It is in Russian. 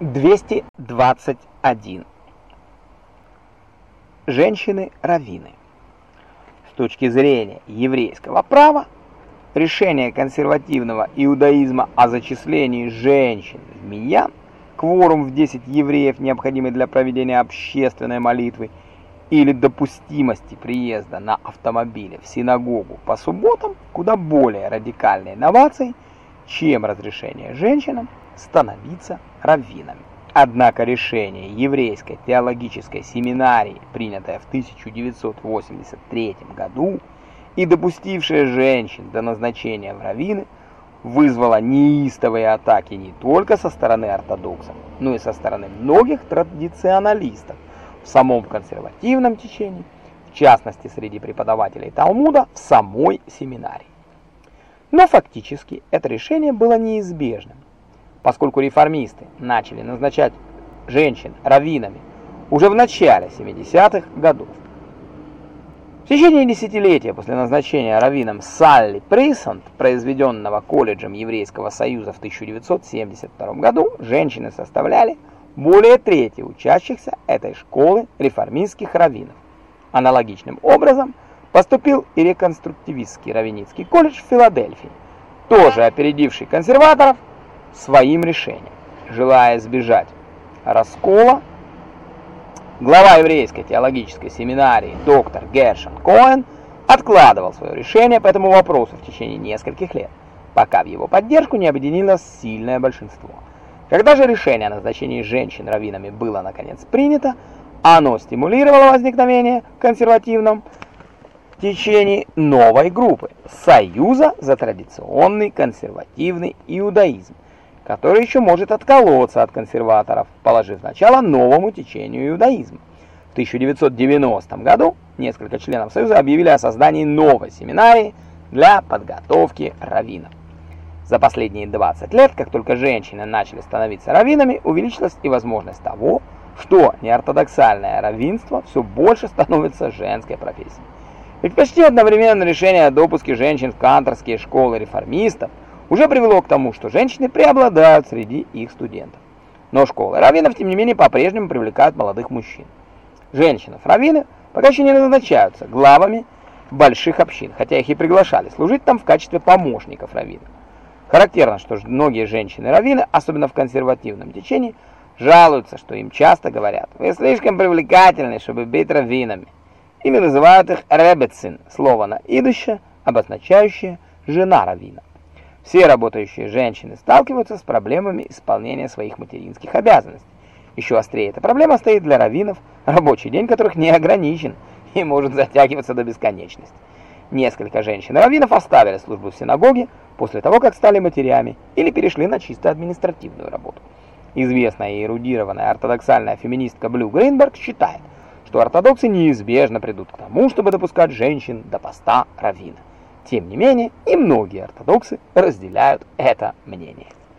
221. Женщины-раввины. С точки зрения еврейского права, решение консервативного иудаизма о зачислении женщин в миньян, кворум в 10 евреев, необходимый для проведения общественной молитвы, или допустимости приезда на автомобиле в синагогу по субботам куда более радикальной инновацией, чем разрешение женщинам становиться раввинами. Однако решение еврейской теологической семинарии, принятое в 1983 году и допустившее женщин до назначения в раввины, вызвало неистовые атаки не только со стороны ортодоксов, но и со стороны многих традиционалистов в самом консервативном течении, в частности среди преподавателей Талмуда в самой семинарии. Но фактически это решение было неизбежным поскольку реформисты начали назначать женщин раввинами уже в начале 70-х годов. В течение десятилетия после назначения раввином Салли Присант, произведенного колледжем Еврейского союза в 1972 году, женщины составляли более трети учащихся этой школы реформистских раввинов. Аналогичным образом поступил и реконструктивистский раввинистский колледж в Филадельфии, тоже опередивший консерваторов своим решением. Желая избежать раскола, глава еврейской теологической семинарии доктор Гершон Коэн откладывал свое решение по этому вопросу в течение нескольких лет, пока в его поддержку не объединилось сильное большинство. Когда же решение о назначении женщин раввинами было наконец принято, оно стимулировало возникновение в консервативном течении новой группы – Союза за традиционный консервативный иудаизм, который еще может отколоться от консерваторов, положив начало новому течению иудаизма. В 1990 году несколько членов Союза объявили о создании новой семинарии для подготовки раввинов. За последние 20 лет, как только женщины начали становиться раввинами, увеличилась и возможность того, что неортодоксальное раввинство все больше становится женской профессией. Ведь почти одновременно решение о допуске женщин в канторские школы реформистов – уже привело к тому, что женщины преобладают среди их студентов. Но школы раввинов, тем не менее, по-прежнему привлекают молодых мужчин. Женщины-раввины пока еще не назначаются главами больших общин, хотя их и приглашали служить там в качестве помощников раввинов. Характерно, что многие женщины-раввины, особенно в консервативном течении, жалуются, что им часто говорят, вы слишком привлекательны, чтобы быть раввинами. Ими называют их ребецин, слово на идуще, обозначающее жена раввина. Все работающие женщины сталкиваются с проблемами исполнения своих материнских обязанностей. Еще острее эта проблема стоит для раввинов, рабочий день которых не ограничен и может затягиваться до бесконечности. Несколько женщин-раввинов оставили службу в синагоге после того, как стали матерями или перешли на чисто административную работу. Известная и эрудированная ортодоксальная феминистка Блю Гринберг считает, что ортодоксы неизбежно придут к тому, чтобы допускать женщин до поста раввина. Тем не менее, и многие ортодоксы разделяют это мнение.